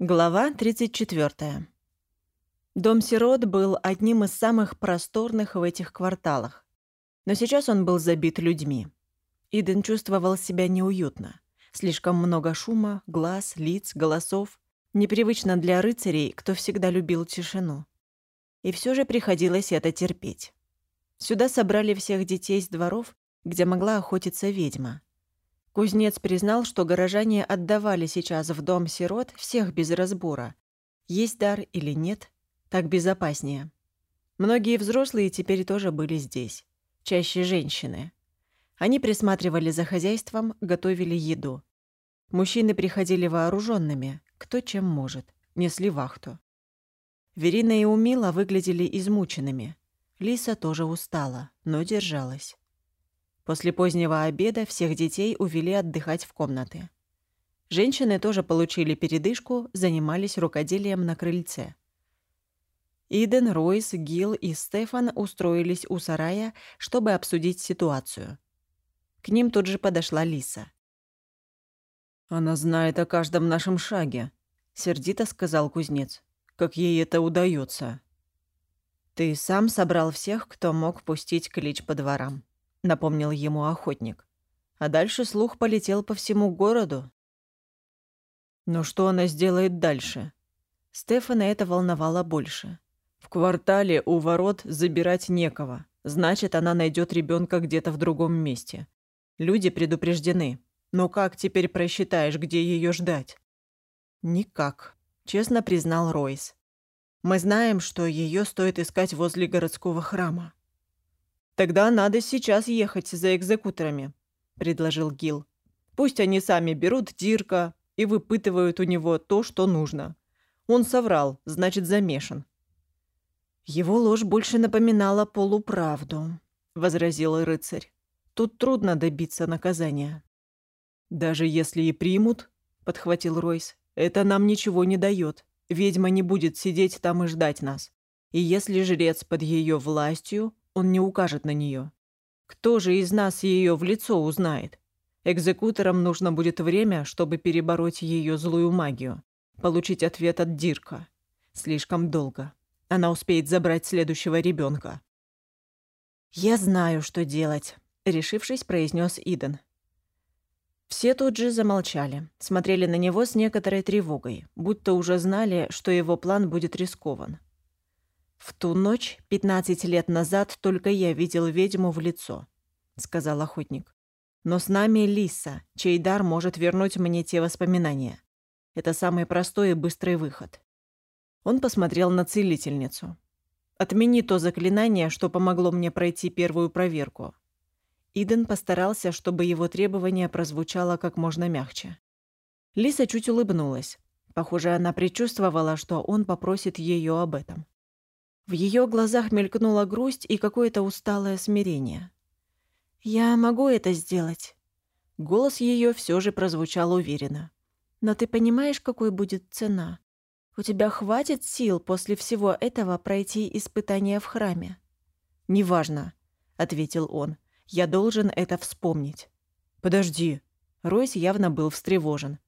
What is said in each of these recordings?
Глава 34. Дом сирот был одним из самых просторных в этих кварталах. Но сейчас он был забит людьми. Иден чувствовал себя неуютно. Слишком много шума, глаз, лиц, голосов. Непривычно для рыцарей, кто всегда любил тишину. И все же приходилось это терпеть. Сюда собрали всех детей с дворов, где могла охотиться ведьма. Кузнец признал, что горожане отдавали сейчас в дом сирот всех без разбора. Есть дар или нет, так безопаснее. Многие взрослые теперь тоже были здесь. Чаще женщины. Они присматривали за хозяйством, готовили еду. Мужчины приходили вооруженными, кто чем может, несли вахту. Верина и Умила выглядели измученными. Лиса тоже устала, но держалась. После позднего обеда всех детей увели отдыхать в комнаты. Женщины тоже получили передышку, занимались рукоделием на крыльце. Иден, Ройс, Гил и Стефан устроились у сарая, чтобы обсудить ситуацию. К ним тут же подошла Лиса. «Она знает о каждом нашем шаге», — сердито сказал кузнец. «Как ей это удается? «Ты сам собрал всех, кто мог пустить клич по дворам», — напомнил ему охотник. А дальше слух полетел по всему городу. Но что она сделает дальше? Стефана это волновало больше. В квартале у ворот забирать некого. Значит, она найдет ребенка где-то в другом месте. Люди предупреждены. Но как теперь просчитаешь, где ее ждать? Никак, честно признал Ройс. Мы знаем, что ее стоит искать возле городского храма. «Тогда надо сейчас ехать за экзекуторами», — предложил Гил. «Пусть они сами берут Дирка и выпытывают у него то, что нужно. Он соврал, значит, замешан». «Его ложь больше напоминала полуправду», — возразил рыцарь. «Тут трудно добиться наказания». «Даже если и примут», — подхватил Ройс, — «это нам ничего не дает. Ведьма не будет сидеть там и ждать нас. И если жрец под ее властью, он не укажет на нее. Кто же из нас ее в лицо узнает? Экзекуторам нужно будет время, чтобы перебороть ее злую магию, получить ответ от Дирка. Слишком долго. Она успеет забрать следующего ребенка. «Я знаю, что делать», — решившись, произнес Иден. Все тут же замолчали, смотрели на него с некоторой тревогой, будто уже знали, что его план будет рискован. «В ту ночь, 15 лет назад, только я видел ведьму в лицо», — сказал охотник. «Но с нами Лиса, чей дар может вернуть мне те воспоминания. Это самый простой и быстрый выход». Он посмотрел на целительницу. «Отмени то заклинание, что помогло мне пройти первую проверку». Иден постарался, чтобы его требование прозвучало как можно мягче. Лиса чуть улыбнулась. Похоже, она предчувствовала, что он попросит ее об этом. В ее глазах мелькнула грусть и какое-то усталое смирение. «Я могу это сделать». Голос ее все же прозвучал уверенно. «Но ты понимаешь, какой будет цена? У тебя хватит сил после всего этого пройти испытание в храме?» «Неважно», — ответил он. «Я должен это вспомнить». «Подожди». Ройс явно был встревожен.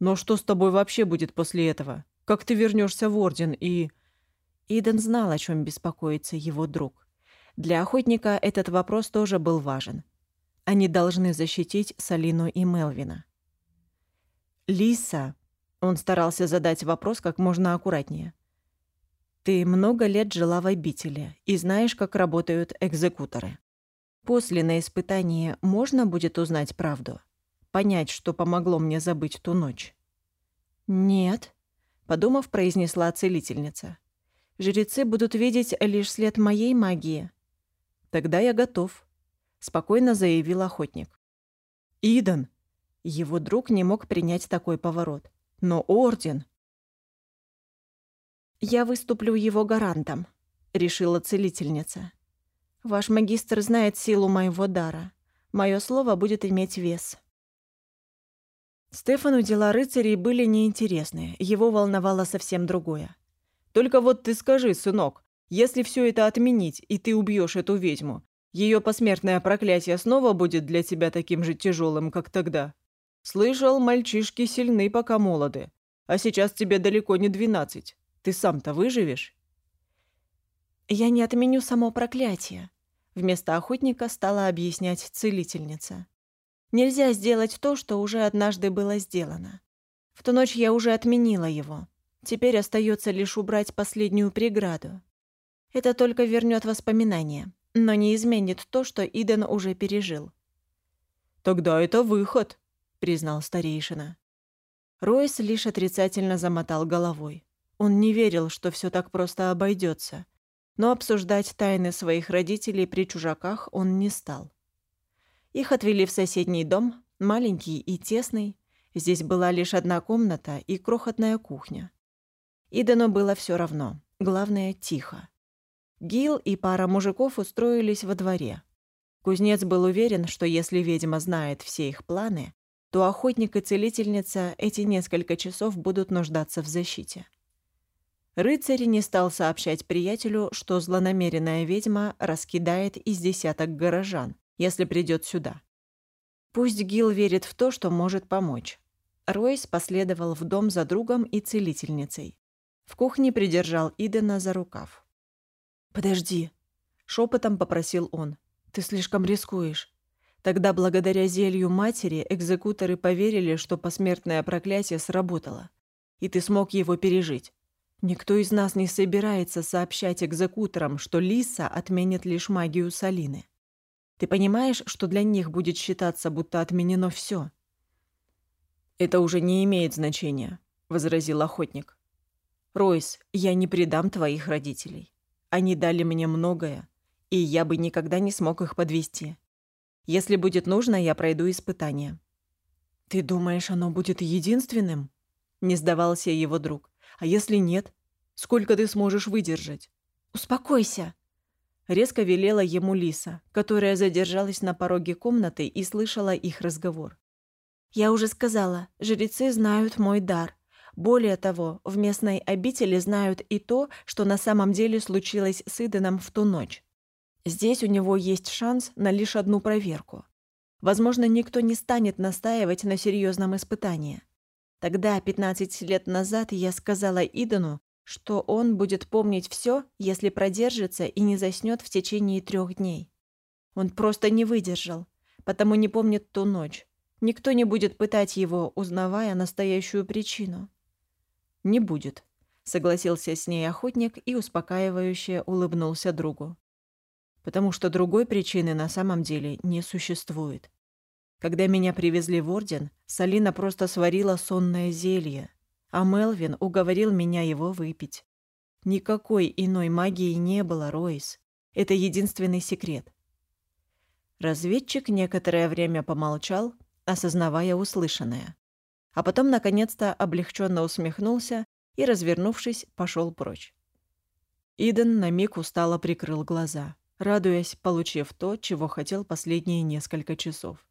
«Но что с тобой вообще будет после этого? Как ты вернешься в Орден и...» Иден знал, о чем беспокоится его друг. Для охотника этот вопрос тоже был важен. Они должны защитить Салину и Мелвина. «Лиса», — он старался задать вопрос как можно аккуратнее, «ты много лет жила в обители и знаешь, как работают экзекуторы. После на испытании можно будет узнать правду? Понять, что помогло мне забыть ту ночь?» «Нет», — подумав, произнесла целительница. Жрецы будут видеть лишь след моей магии. Тогда я готов, спокойно заявил охотник. Идан. Его друг не мог принять такой поворот. Но орден. Я выступлю его гарантом, решила целительница. Ваш магистр знает силу моего дара. Мое слово будет иметь вес. Стефану дела рыцарей были неинтересны, его волновало совсем другое. Только вот ты скажи, сынок, если все это отменить, и ты убьешь эту ведьму, ее посмертное проклятие снова будет для тебя таким же тяжелым, как тогда. Слышал, мальчишки сильны, пока молоды. А сейчас тебе далеко не двенадцать. Ты сам-то выживешь?» «Я не отменю само проклятие», — вместо охотника стала объяснять целительница. «Нельзя сделать то, что уже однажды было сделано. В ту ночь я уже отменила его. Теперь остается лишь убрать последнюю преграду. Это только вернет воспоминания, но не изменит то, что Иден уже пережил. «Тогда это выход», — признал старейшина. Ройс лишь отрицательно замотал головой. Он не верил, что все так просто обойдется, но обсуждать тайны своих родителей при чужаках он не стал. Их отвели в соседний дом, маленький и тесный. Здесь была лишь одна комната и крохотная кухня. Идену было все равно. Главное, тихо. Гил и пара мужиков устроились во дворе. Кузнец был уверен, что если ведьма знает все их планы, то охотник и целительница эти несколько часов будут нуждаться в защите. Рыцарь не стал сообщать приятелю, что злонамеренная ведьма раскидает из десяток горожан, если придет сюда. Пусть Гил верит в то, что может помочь. Ройс последовал в дом за другом и целительницей. В кухне придержал Идена за рукав. «Подожди», — шепотом попросил он. «Ты слишком рискуешь. Тогда благодаря зелью матери экзекуторы поверили, что посмертное проклятие сработало, и ты смог его пережить. Никто из нас не собирается сообщать экзекуторам, что Лиса отменит лишь магию Салины. Ты понимаешь, что для них будет считаться, будто отменено все? «Это уже не имеет значения», — возразил охотник. «Ройс, я не предам твоих родителей. Они дали мне многое, и я бы никогда не смог их подвести. Если будет нужно, я пройду испытание». «Ты думаешь, оно будет единственным?» Не сдавался его друг. «А если нет? Сколько ты сможешь выдержать?» «Успокойся!» Резко велела ему Лиса, которая задержалась на пороге комнаты и слышала их разговор. «Я уже сказала, жрецы знают мой дар. Более того, в местной обители знают и то, что на самом деле случилось с Иденом в ту ночь. Здесь у него есть шанс на лишь одну проверку. Возможно, никто не станет настаивать на серьезном испытании. Тогда, 15 лет назад, я сказала Идену, что он будет помнить все, если продержится и не заснет в течение трех дней. Он просто не выдержал, потому не помнит ту ночь. Никто не будет пытать его, узнавая настоящую причину. «Не будет», — согласился с ней охотник и успокаивающе улыбнулся другу. «Потому что другой причины на самом деле не существует. Когда меня привезли в Орден, Салина просто сварила сонное зелье, а Мелвин уговорил меня его выпить. Никакой иной магии не было, Ройс. Это единственный секрет». Разведчик некоторое время помолчал, осознавая услышанное а потом, наконец-то, облегченно усмехнулся и, развернувшись, пошел прочь. Иден на миг устало прикрыл глаза, радуясь, получив то, чего хотел последние несколько часов.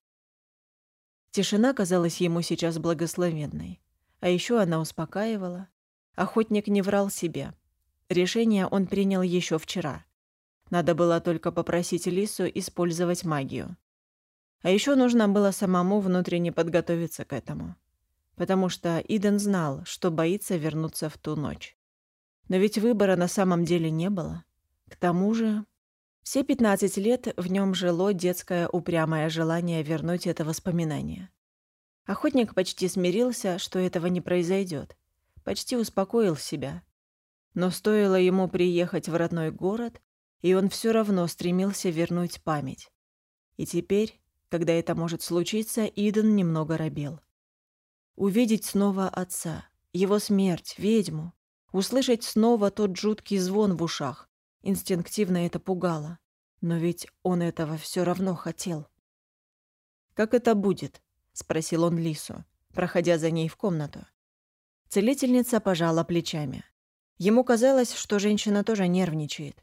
Тишина казалась ему сейчас благословенной, а еще она успокаивала. Охотник не врал себе. Решение он принял еще вчера. Надо было только попросить Лису использовать магию. А еще нужно было самому внутренне подготовиться к этому потому что Иден знал, что боится вернуться в ту ночь. Но ведь выбора на самом деле не было. К тому же, все 15 лет в нем жило детское упрямое желание вернуть это воспоминание. Охотник почти смирился, что этого не произойдет. Почти успокоил себя. Но стоило ему приехать в родной город, и он все равно стремился вернуть память. И теперь, когда это может случиться, Иден немного робел. Увидеть снова отца, его смерть, ведьму. Услышать снова тот жуткий звон в ушах. Инстинктивно это пугало. Но ведь он этого все равно хотел. «Как это будет?» — спросил он Лису, проходя за ней в комнату. Целительница пожала плечами. Ему казалось, что женщина тоже нервничает.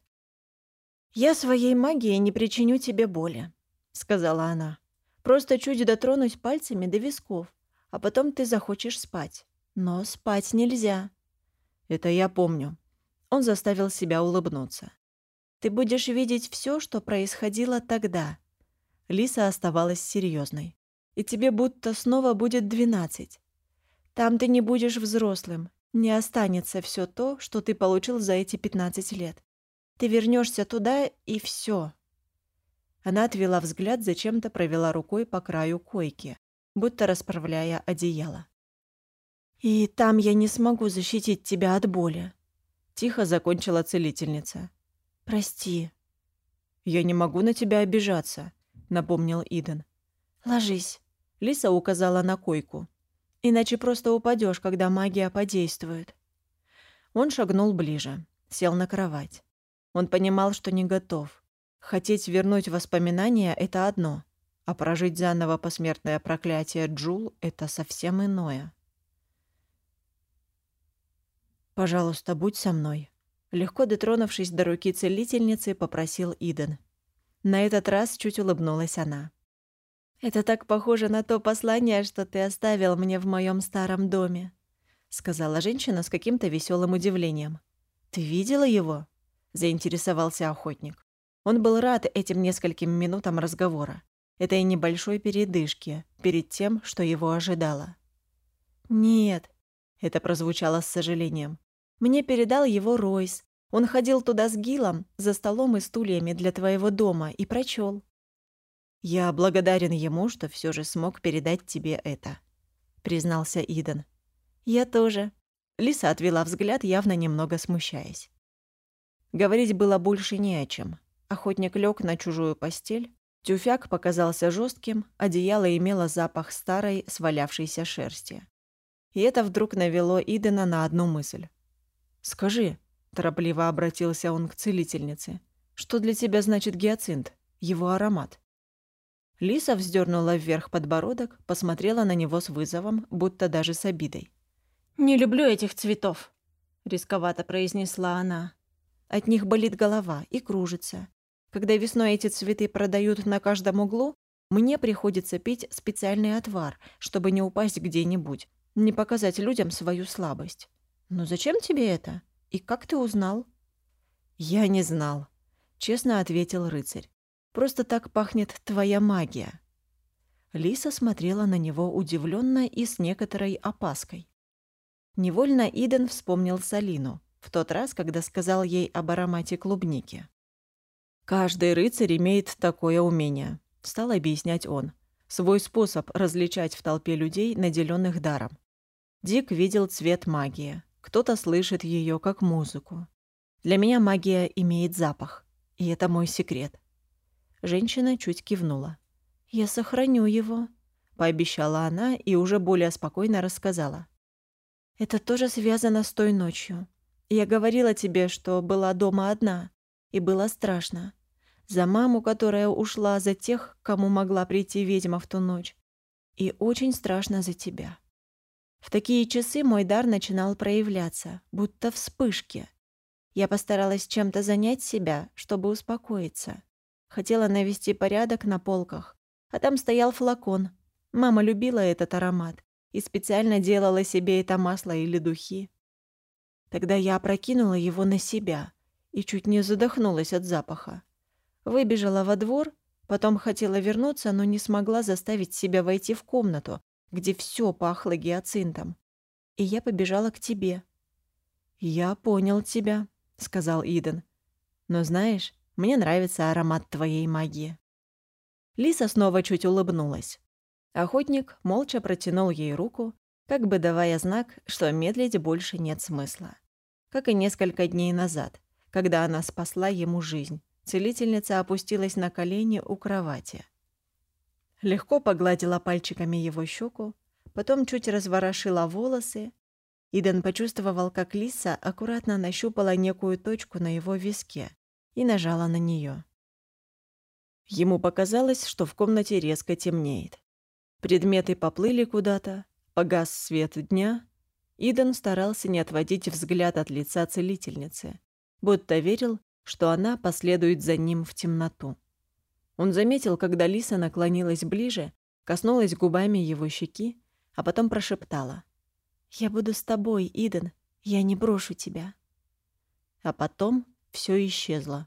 «Я своей магией не причиню тебе боли», — сказала она. «Просто чуть дотронусь пальцами до висков а потом ты захочешь спать. Но спать нельзя». «Это я помню». Он заставил себя улыбнуться. «Ты будешь видеть все, что происходило тогда». Лиса оставалась серьезной. «И тебе будто снова будет двенадцать. Там ты не будешь взрослым, не останется все то, что ты получил за эти 15 лет. Ты вернешься туда, и все. Она отвела взгляд, зачем-то провела рукой по краю койки, будто расправляя одеяло. «И там я не смогу защитить тебя от боли», — тихо закончила целительница. «Прости». «Я не могу на тебя обижаться», — напомнил Иден. «Ложись», — Лиса указала на койку. «Иначе просто упадешь, когда магия подействует». Он шагнул ближе, сел на кровать. Он понимал, что не готов. Хотеть вернуть воспоминания — это одно, а прожить заново посмертное проклятие Джул — это совсем иное. «Пожалуйста, будь со мной», — легко дотронувшись до руки целительницы, попросил Иден. На этот раз чуть улыбнулась она. «Это так похоже на то послание, что ты оставил мне в моем старом доме», — сказала женщина с каким-то веселым удивлением. «Ты видела его?» — заинтересовался охотник. Он был рад этим нескольким минутам разговора, этой небольшой передышке перед тем, что его ожидало. «Нет», — это прозвучало с сожалением. «Мне передал его Ройс. Он ходил туда с Гилом, за столом и стульями для твоего дома, и прочел. «Я благодарен ему, что все же смог передать тебе это», — признался Иден. «Я тоже». Лиса отвела взгляд, явно немного смущаясь. Говорить было больше не о чем. Охотник лег на чужую постель. Тюфяк показался жестким, одеяло имело запах старой, свалявшейся шерсти. И это вдруг навело Идена на одну мысль. «Скажи», — торопливо обратился он к целительнице, «что для тебя значит гиацинт, его аромат?» Лиса вздернула вверх подбородок, посмотрела на него с вызовом, будто даже с обидой. «Не люблю этих цветов», — рисковато произнесла она. «От них болит голова и кружится. Когда весной эти цветы продают на каждом углу, мне приходится пить специальный отвар, чтобы не упасть где-нибудь, не показать людям свою слабость. Но зачем тебе это? И как ты узнал? Я не знал, честно ответил рыцарь. Просто так пахнет твоя магия. Лиса смотрела на него удивленно и с некоторой опаской. Невольно Иден вспомнил Салину в тот раз, когда сказал ей об аромате клубники. «Каждый рыцарь имеет такое умение», — стал объяснять он. «Свой способ различать в толпе людей, наделенных даром. Дик видел цвет магии. Кто-то слышит ее как музыку. Для меня магия имеет запах. И это мой секрет». Женщина чуть кивнула. «Я сохраню его», — пообещала она и уже более спокойно рассказала. «Это тоже связано с той ночью. Я говорила тебе, что была дома одна и было страшно. За маму, которая ушла, за тех, кому могла прийти ведьма в ту ночь. И очень страшно за тебя. В такие часы мой дар начинал проявляться, будто вспышки. Я постаралась чем-то занять себя, чтобы успокоиться. Хотела навести порядок на полках, а там стоял флакон. Мама любила этот аромат и специально делала себе это масло или духи. Тогда я опрокинула его на себя — и чуть не задохнулась от запаха. Выбежала во двор, потом хотела вернуться, но не смогла заставить себя войти в комнату, где все пахло гиацинтом. И я побежала к тебе. «Я понял тебя», — сказал Иден. «Но знаешь, мне нравится аромат твоей магии». Лиса снова чуть улыбнулась. Охотник молча протянул ей руку, как бы давая знак, что медлить больше нет смысла. Как и несколько дней назад, когда она спасла ему жизнь. Целительница опустилась на колени у кровати. Легко погладила пальчиками его щеку, потом чуть разворошила волосы. Иден почувствовал, как Лиса аккуратно нащупала некую точку на его виске и нажала на нее. Ему показалось, что в комнате резко темнеет. Предметы поплыли куда-то, погас свет дня. Иден старался не отводить взгляд от лица целительницы, будто верил, что она последует за ним в темноту. Он заметил, когда Лиса наклонилась ближе, коснулась губами его щеки, а потом прошептала. «Я буду с тобой, Иден, я не брошу тебя». А потом все исчезло.